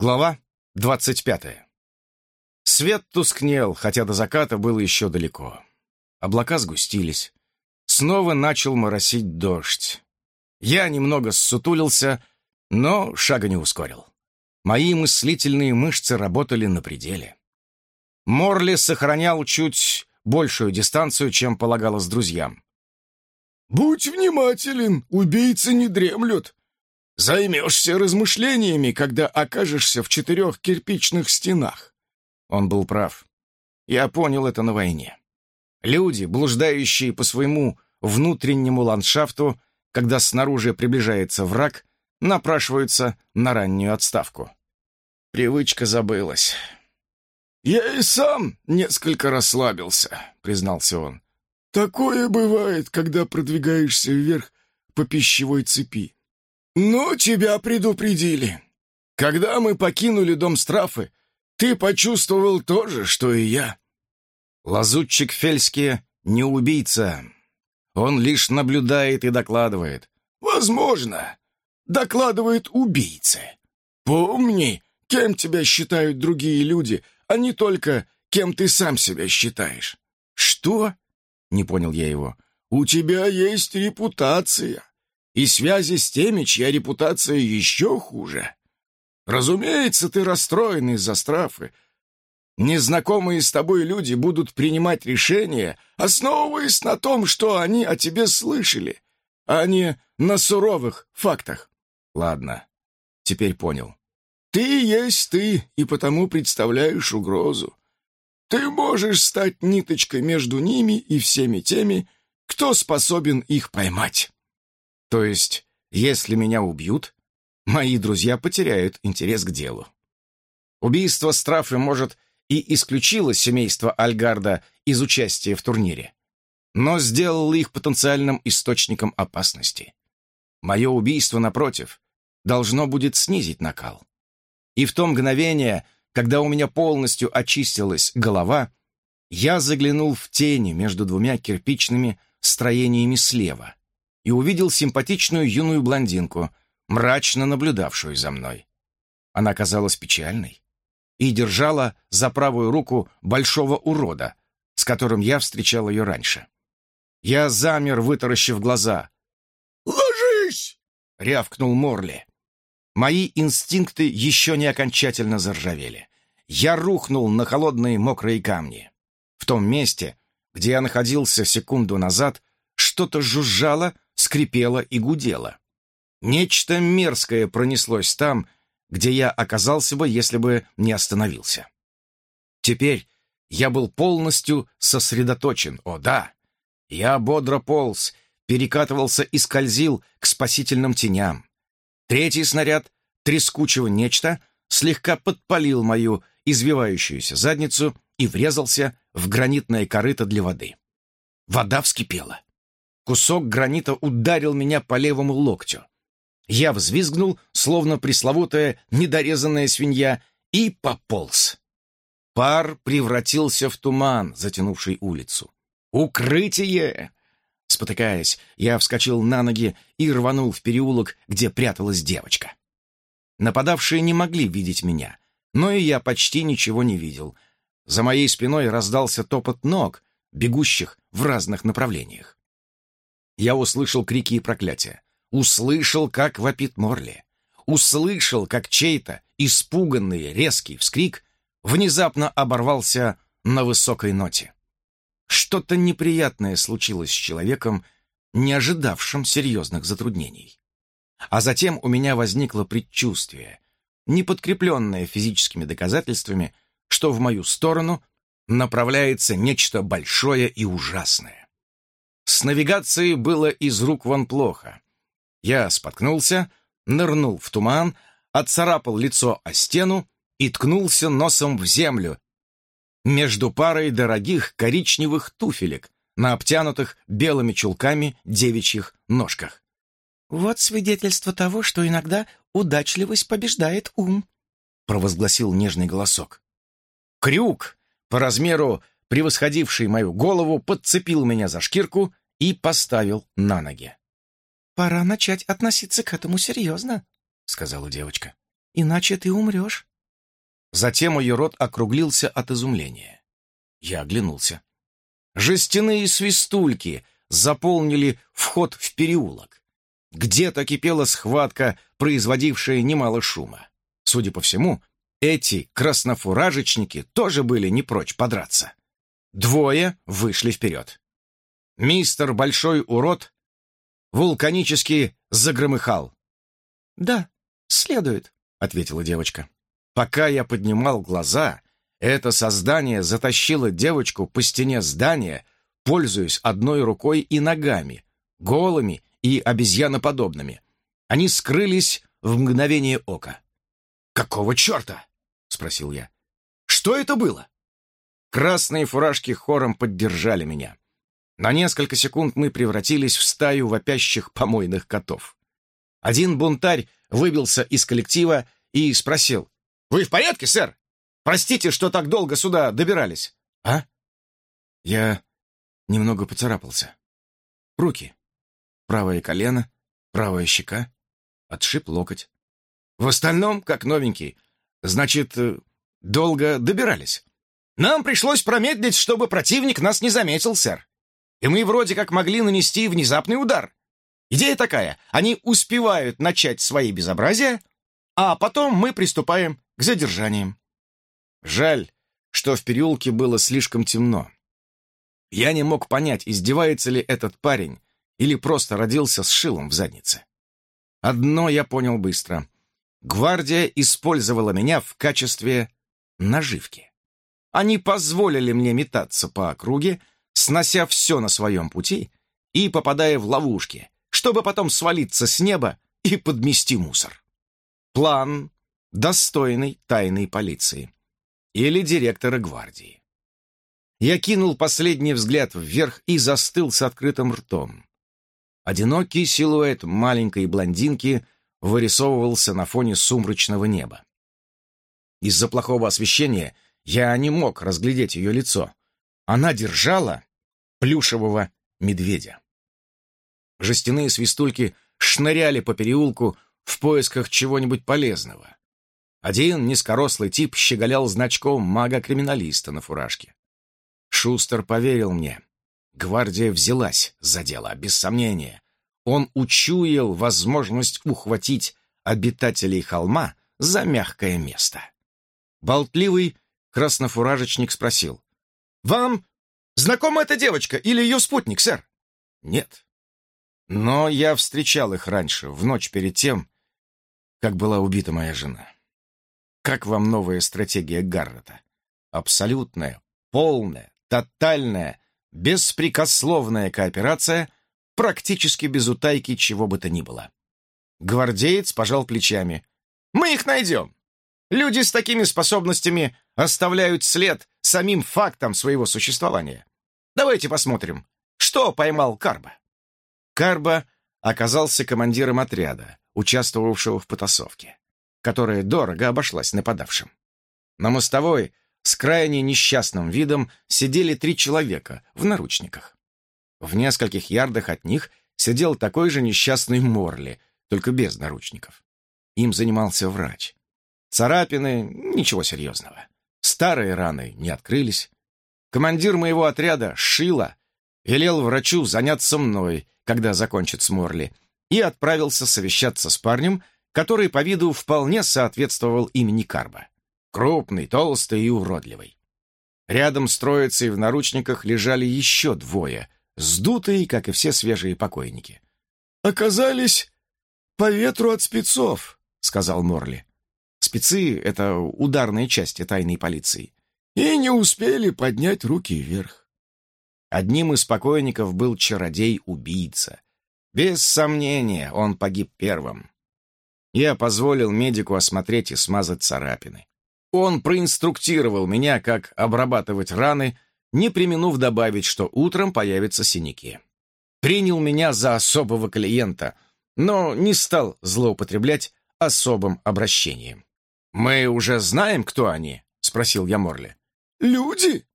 Глава двадцать пятая. Свет тускнел, хотя до заката было еще далеко. Облака сгустились. Снова начал моросить дождь. Я немного ссутулился, но шага не ускорил. Мои мыслительные мышцы работали на пределе. Морли сохранял чуть большую дистанцию, чем полагалось друзьям. «Будь внимателен, убийцы не дремлют. Займешься размышлениями, когда окажешься в четырех кирпичных стенах». Он был прав. Я понял это на войне. Люди, блуждающие по своему внутреннему ландшафту, когда снаружи приближается враг, напрашиваются на раннюю отставку. Привычка забылась. «Я и сам несколько расслабился», — признался он. «Такое бывает, когда продвигаешься вверх по пищевой цепи. «Ну, тебя предупредили. Когда мы покинули дом Страфы, ты почувствовал то же, что и я». Лазутчик Фельски не убийца. Он лишь наблюдает и докладывает. «Возможно, докладывает убийце. Помни, кем тебя считают другие люди, а не только кем ты сам себя считаешь». «Что?» — не понял я его. «У тебя есть репутация и связи с теми, чья репутация еще хуже. Разумеется, ты расстроен из-за страфы. Незнакомые с тобой люди будут принимать решения, основываясь на том, что они о тебе слышали, а не на суровых фактах. Ладно, теперь понял. Ты есть ты, и потому представляешь угрозу. Ты можешь стать ниточкой между ними и всеми теми, кто способен их поймать. То есть, если меня убьют, мои друзья потеряют интерес к делу. Убийство Страфы, может, и исключило семейство Альгарда из участия в турнире, но сделало их потенциальным источником опасности. Мое убийство, напротив, должно будет снизить накал. И в то мгновение, когда у меня полностью очистилась голова, я заглянул в тени между двумя кирпичными строениями слева — и увидел симпатичную юную блондинку, мрачно наблюдавшую за мной. Она казалась печальной и держала за правую руку большого урода, с которым я встречал ее раньше. Я замер, вытаращив глаза. «Ложись!» — рявкнул Морли. Мои инстинкты еще не окончательно заржавели. Я рухнул на холодные мокрые камни. В том месте, где я находился секунду назад, что-то жужжало, скрипело и гудело. Нечто мерзкое пронеслось там, где я оказался бы, если бы не остановился. Теперь я был полностью сосредоточен, о да. Я бодро полз, перекатывался и скользил к спасительным теням. Третий снаряд, трескучего нечто, слегка подпалил мою извивающуюся задницу и врезался в гранитное корыто для воды. Вода вскипела. Кусок гранита ударил меня по левому локтю. Я взвизгнул, словно пресловутая недорезанная свинья, и пополз. Пар превратился в туман, затянувший улицу. «Укрытие!» Спотыкаясь, я вскочил на ноги и рванул в переулок, где пряталась девочка. Нападавшие не могли видеть меня, но и я почти ничего не видел. За моей спиной раздался топот ног, бегущих в разных направлениях я услышал крики и проклятия. Услышал, как вопит Морли. Услышал, как чей-то испуганный резкий вскрик внезапно оборвался на высокой ноте. Что-то неприятное случилось с человеком, не ожидавшим серьезных затруднений. А затем у меня возникло предчувствие, не подкрепленное физическими доказательствами, что в мою сторону направляется нечто большое и ужасное. С навигацией было из рук вон плохо. Я споткнулся, нырнул в туман, отцарапал лицо о стену и ткнулся носом в землю между парой дорогих коричневых туфелек на обтянутых белыми чулками девичьих ножках. «Вот свидетельство того, что иногда удачливость побеждает ум», провозгласил нежный голосок. Крюк, по размеру превосходивший мою голову, подцепил меня за шкирку и поставил на ноги. «Пора начать относиться к этому серьезно», — сказала девочка. «Иначе ты умрешь». Затем ее рот округлился от изумления. Я оглянулся. Жестяные свистульки заполнили вход в переулок. Где-то кипела схватка, производившая немало шума. Судя по всему, эти краснофуражечники тоже были не прочь подраться. Двое вышли вперед. Мистер Большой Урод вулканически загромыхал. «Да, следует», — ответила девочка. Пока я поднимал глаза, это создание затащило девочку по стене здания, пользуясь одной рукой и ногами, голыми и обезьяноподобными. Они скрылись в мгновение ока. «Какого черта?» — спросил я. «Что это было?» Красные фуражки хором поддержали меня. На несколько секунд мы превратились в стаю вопящих помойных котов. Один бунтарь выбился из коллектива и спросил. «Вы в порядке, сэр? Простите, что так долго сюда добирались». «А?» Я немного поцарапался. Руки. Правое колено, правая щека. Отшиб локоть. В остальном, как новенький. Значит, э, долго добирались. Нам пришлось промедлить, чтобы противник нас не заметил, сэр. И мы вроде как могли нанести внезапный удар. Идея такая. Они успевают начать свои безобразия, а потом мы приступаем к задержаниям. Жаль, что в переулке было слишком темно. Я не мог понять, издевается ли этот парень или просто родился с шилом в заднице. Одно я понял быстро. Гвардия использовала меня в качестве наживки. Они позволили мне метаться по округе, снося все на своем пути и попадая в ловушки, чтобы потом свалиться с неба и подмести мусор. План достойный тайной полиции или директора гвардии. Я кинул последний взгляд вверх и застыл с открытым ртом. Одинокий силуэт маленькой блондинки вырисовывался на фоне сумрачного неба. Из-за плохого освещения я не мог разглядеть ее лицо. Она держала плюшевого медведя. Жестяные свистульки шныряли по переулку в поисках чего-нибудь полезного. Один низкорослый тип щеголял значком мага-криминалиста на фуражке. Шустер поверил мне. Гвардия взялась за дело, без сомнения. Он учуял возможность ухватить обитателей холма за мягкое место. Болтливый краснофуражечник спросил. «Вам знакома эта девочка или ее спутник, сэр?» «Нет. Но я встречал их раньше, в ночь перед тем, как была убита моя жена. Как вам новая стратегия Гаррета? Абсолютная, полная, тотальная, беспрекословная кооперация, практически без утайки чего бы то ни было. Гвардеец пожал плечами. «Мы их найдем. Люди с такими способностями оставляют след самим фактом своего существования. Давайте посмотрим, что поймал Карба». Карба оказался командиром отряда, участвовавшего в потасовке, которая дорого обошлась нападавшим. На мостовой с крайне несчастным видом сидели три человека в наручниках. В нескольких ярдах от них сидел такой же несчастный Морли, только без наручников. Им занимался врач. Царапины — ничего серьезного. Старые раны не открылись. Командир моего отряда, Шила, велел врачу заняться мной, когда закончит с Морли, и отправился совещаться с парнем, который по виду вполне соответствовал имени Карба. Крупный, толстый и уродливый. Рядом с троицей в наручниках лежали еще двое, сдутые, как и все свежие покойники. «Оказались по ветру от спецов», — сказал Морли. Спецы — это ударные части тайной полиции. И не успели поднять руки вверх. Одним из покойников был чародей-убийца, без сомнения, он погиб первым. Я позволил медику осмотреть и смазать царапины. Он проинструктировал меня, как обрабатывать раны, не применув добавить, что утром появятся синяки. Принял меня за особого клиента, но не стал злоупотреблять особым обращением. «Мы уже знаем, кто они?» — спросил я Морли. «Люди,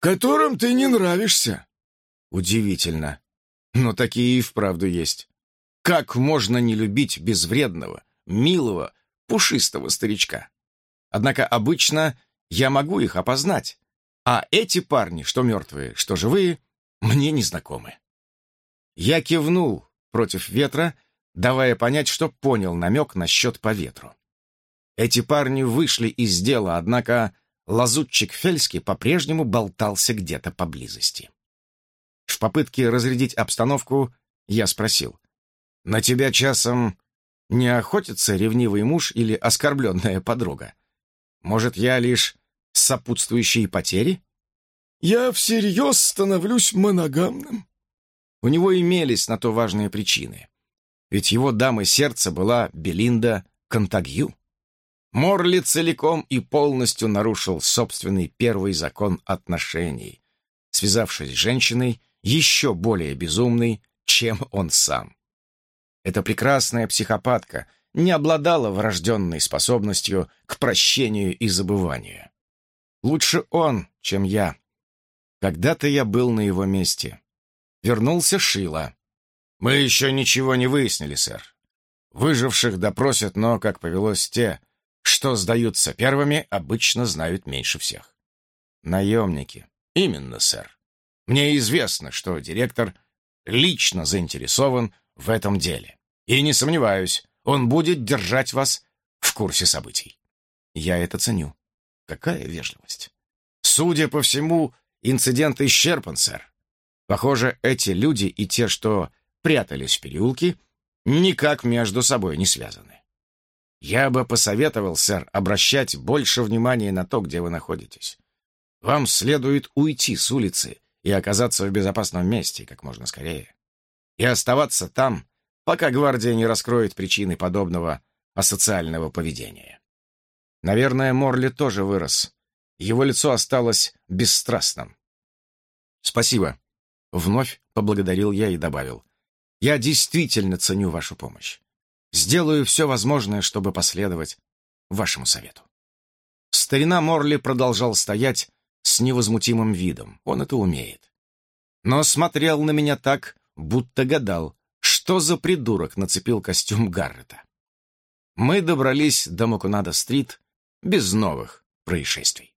которым ты не нравишься». Удивительно. Но такие и вправду есть. Как можно не любить безвредного, милого, пушистого старичка? Однако обычно я могу их опознать, а эти парни, что мертвые, что живые, мне не знакомы. Я кивнул против ветра, давая понять, что понял намек насчет по ветру. Эти парни вышли из дела, однако лазутчик Фельский по-прежнему болтался где-то поблизости. В попытке разрядить обстановку я спросил, «На тебя часом не охотится ревнивый муж или оскорбленная подруга? Может, я лишь сопутствующие потери?» «Я всерьез становлюсь моногамным». У него имелись на то важные причины. Ведь его дамой сердца была Белинда Контагью. Морли целиком и полностью нарушил собственный первый закон отношений, связавшись с женщиной еще более безумной, чем он сам. Эта прекрасная психопатка не обладала врожденной способностью к прощению и забыванию. Лучше он, чем я. Когда-то я был на его месте. Вернулся Шила. Мы еще ничего не выяснили, сэр. Выживших допросят, но, как повелось те, что сдаются первыми, обычно знают меньше всех. Наемники. Именно, сэр. Мне известно, что директор лично заинтересован в этом деле. И не сомневаюсь, он будет держать вас в курсе событий. Я это ценю. Какая вежливость. Судя по всему, инцидент исчерпан, сэр. Похоже, эти люди и те, что прятались в переулке, никак между собой не связаны. Я бы посоветовал, сэр, обращать больше внимания на то, где вы находитесь. Вам следует уйти с улицы и оказаться в безопасном месте как можно скорее. И оставаться там, пока гвардия не раскроет причины подобного асоциального поведения. Наверное, Морли тоже вырос. Его лицо осталось бесстрастным. «Спасибо», — вновь поблагодарил я и добавил. «Я действительно ценю вашу помощь. Сделаю все возможное, чтобы последовать вашему совету». Старина Морли продолжал стоять с невозмутимым видом. Он это умеет. Но смотрел на меня так, будто гадал, что за придурок нацепил костюм Гаррета. Мы добрались до Макунада-стрит без новых происшествий.